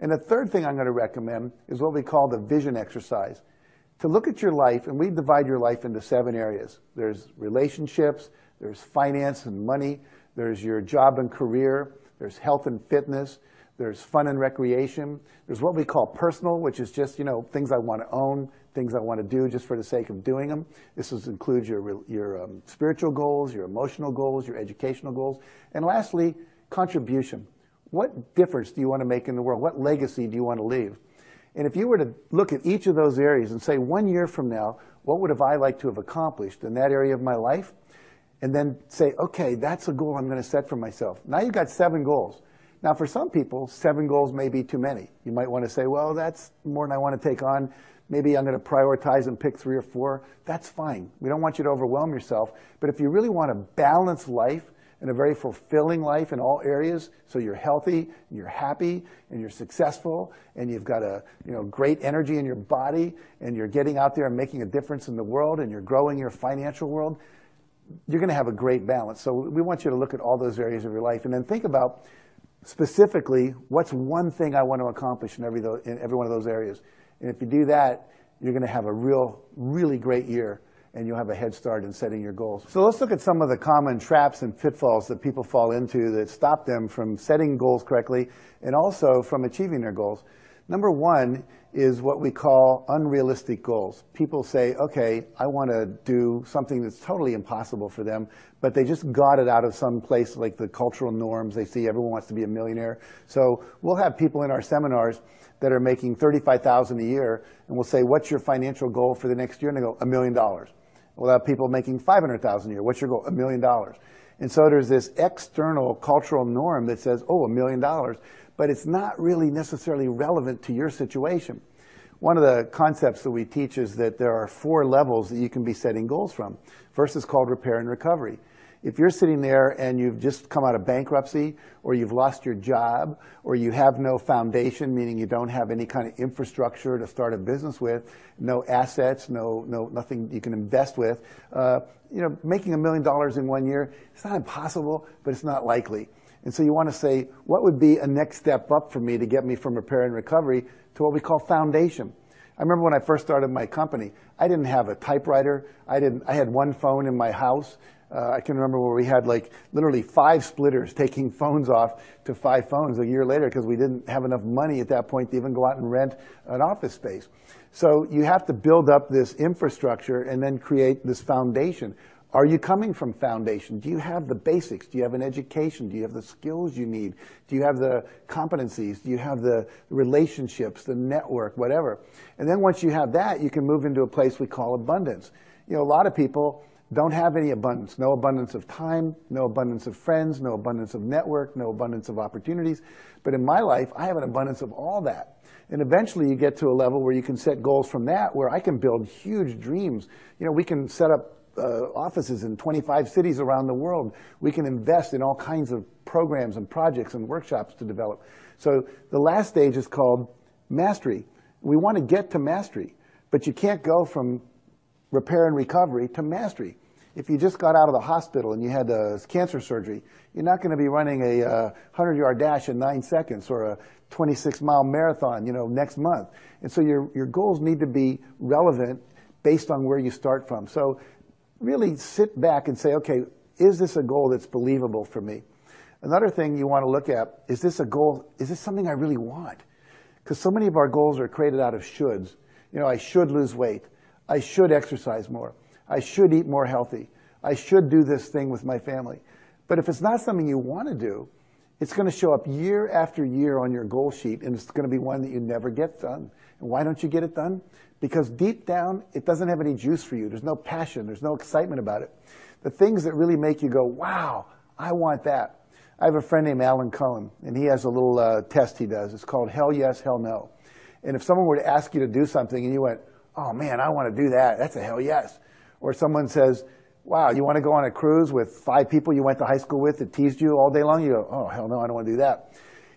And the third thing I'm going to recommend is what we call the vision exercise. To look at your life, and we divide your life into seven areas. There's relationships, there's finance and money, there's your job and career, there's health and fitness, there's fun and recreation. There's what we call personal, which is just, you know, things I want to own, things I want to do just for the sake of doing them. This is, includes your, your um, spiritual goals, your emotional goals, your educational goals. And lastly, contribution. What difference do you want to make in the world? What legacy do you want to leave? And if you were to look at each of those areas and say, one year from now, what would have I liked to have accomplished in that area of my life? And then say, okay, that's a goal I'm going to set for myself. Now you've got seven goals. Now, for some people, seven goals may be too many. You might want to say, well, that's more than I want to take on. Maybe I'm going to prioritize and pick three or four. That's fine. We don't want you to overwhelm yourself. But if you really want a balanced life and a very fulfilling life in all areas, so you're healthy, and you're happy, and you're successful, and you've got a you know great energy in your body, and you're getting out there and making a difference in the world, and you're growing your financial world, you're going to have a great balance. So we want you to look at all those areas of your life, and then think about specifically, what's one thing I want to accomplish in every, in every one of those areas? And if you do that, you're going to have a real, really great year and you'll have a head start in setting your goals. So let's look at some of the common traps and pitfalls that people fall into that stop them from setting goals correctly and also from achieving their goals. Number one is what we call unrealistic goals. People say, okay, I want to do something that's totally impossible for them, but they just got it out of some place like the cultural norms. They see everyone wants to be a millionaire. So we'll have people in our seminars that are making 35000 a year, and we'll say, what's your financial goal for the next year? And they go, a million dollars. We'll have people making 500000 a year. What's your goal? A million dollars. And so there's this external cultural norm that says, oh, a million dollars but it's not really necessarily relevant to your situation. One of the concepts that we teach is that there are four levels that you can be setting goals from. First is called repair and recovery. If you're sitting there and you've just come out of bankruptcy, or you've lost your job, or you have no foundation, meaning you don't have any kind of infrastructure to start a business with, no assets, no, no, nothing you can invest with, uh, you know, making a million dollars in one year, it's not impossible, but it's not likely. And so you want to say, what would be a next step up for me to get me from repair and recovery to what we call foundation? I remember when I first started my company, I didn't have a typewriter. I didn't. I had one phone in my house. Uh, I can remember where we had like literally five splitters taking phones off to five phones a year later because we didn't have enough money at that point to even go out and rent an office space. So you have to build up this infrastructure and then create this foundation. Are you coming from foundation? Do you have the basics? Do you have an education? Do you have the skills you need? Do you have the competencies? Do you have the relationships, the network, whatever? And then once you have that, you can move into a place we call abundance. You know, a lot of people don't have any abundance. No abundance of time, no abundance of friends, no abundance of network, no abundance of opportunities. But in my life, I have an abundance of all that. And eventually you get to a level where you can set goals from that, where I can build huge dreams. You know, we can set up uh, offices in 25 cities around the world. We can invest in all kinds of programs and projects and workshops to develop. So the last stage is called mastery. We want to get to mastery, but you can't go from repair and recovery to mastery. If you just got out of the hospital and you had a cancer surgery, you're not going to be running a uh, 100 yard dash in nine seconds or a 26 mile marathon, you know, next month. And so your, your goals need to be relevant based on where you start from. So really sit back and say, okay, is this a goal that's believable for me? Another thing you want to look at, is this a goal, is this something I really want? Because so many of our goals are created out of shoulds. You know, I should lose weight. I should exercise more. I should eat more healthy. I should do this thing with my family. But if it's not something you want to do, it's going to show up year after year on your goal sheet, and it's going to be one that you never get done. And why don't you get it done? Because deep down, it doesn't have any juice for you. There's no passion. There's no excitement about it. The things that really make you go, wow, I want that. I have a friend named Alan Cohen, and he has a little uh, test he does. It's called Hell Yes, Hell No. And if someone were to ask you to do something and you went, oh man, I want to do that, that's a hell yes. Or someone says, wow, you want to go on a cruise with five people you went to high school with that teased you all day long? You go, oh, hell no, I don't want to do that.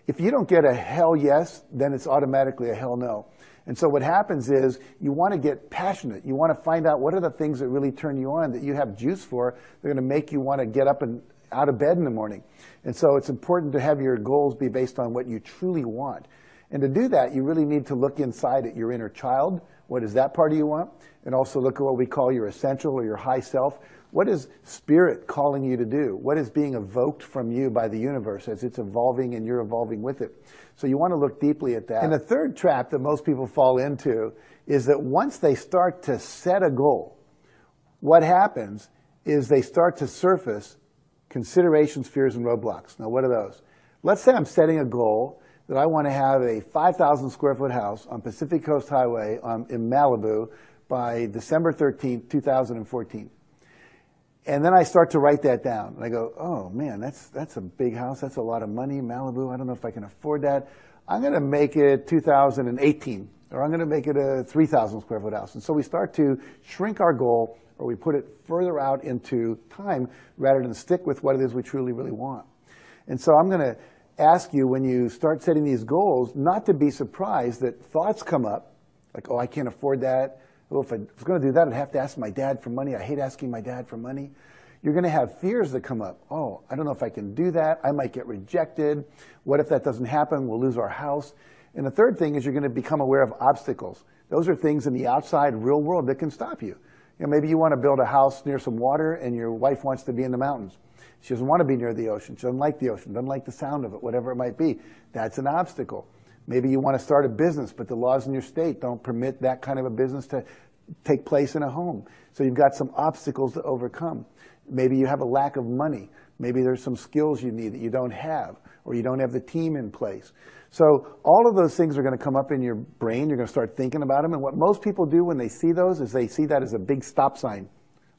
If you don't get a hell yes, then it's automatically a hell no. And so what happens is you want to get passionate. You want to find out what are the things that really turn you on that you have juice for. They're going to make you want to get up and out of bed in the morning. And so it's important to have your goals be based on what you truly want. And to do that, you really need to look inside at your inner child. What is that part of you want? And also look at what we call your essential or your high self. What is spirit calling you to do? What is being evoked from you by the universe as it's evolving and you're evolving with it? So you want to look deeply at that. And the third trap that most people fall into is that once they start to set a goal, what happens is they start to surface considerations, fears, and roadblocks. Now, what are those? Let's say I'm setting a goal that I want to have a 5,000 square foot house on Pacific Coast Highway um, in Malibu by December 13th, 2014. And then I start to write that down. And I go, oh man, that's, that's a big house. That's a lot of money. Malibu, I don't know if I can afford that. I'm going to make it 2018, or I'm going to make it a 3,000 square foot house. And so we start to shrink our goal, or we put it further out into time rather than stick with what it is we truly, really want. And so I'm going to ask you when you start setting these goals not to be surprised that thoughts come up, like, oh, I can't afford that. Oh, if I was going to do that, I'd have to ask my dad for money. I hate asking my dad for money. You're going to have fears that come up. Oh, I don't know if I can do that. I might get rejected. What if that doesn't happen? We'll lose our house. And the third thing is you're going to become aware of obstacles. Those are things in the outside real world that can stop you. You know, maybe you want to build a house near some water and your wife wants to be in the mountains. She doesn't want to be near the ocean. She doesn't like the ocean, doesn't like the sound of it, whatever it might be. That's an obstacle. Maybe you want to start a business, but the laws in your state don't permit that kind of a business to take place in a home. So you've got some obstacles to overcome. Maybe you have a lack of money. Maybe there's some skills you need that you don't have, or you don't have the team in place. So all of those things are going to come up in your brain. You're going to start thinking about them. And what most people do when they see those is they see that as a big stop sign.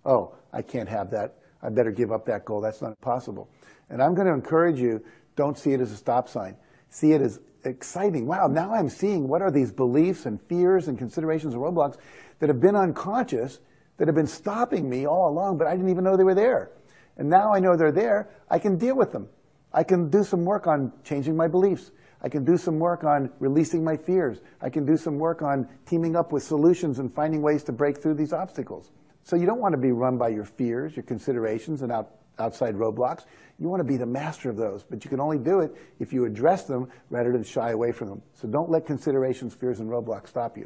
Oh, I can't have that. I better give up that goal. That's not possible. And I'm going to encourage you, don't see it as a stop sign. See it as exciting. Wow, now I'm seeing what are these beliefs and fears and considerations and roadblocks that have been unconscious, that have been stopping me all along, but I didn't even know they were there. And now I know they're there, I can deal with them. I can do some work on changing my beliefs. I can do some work on releasing my fears. I can do some work on teaming up with solutions and finding ways to break through these obstacles. So you don't want to be run by your fears, your considerations, and out, outside roadblocks. You want to be the master of those, but you can only do it if you address them rather than shy away from them. So don't let considerations, fears, and roadblocks stop you.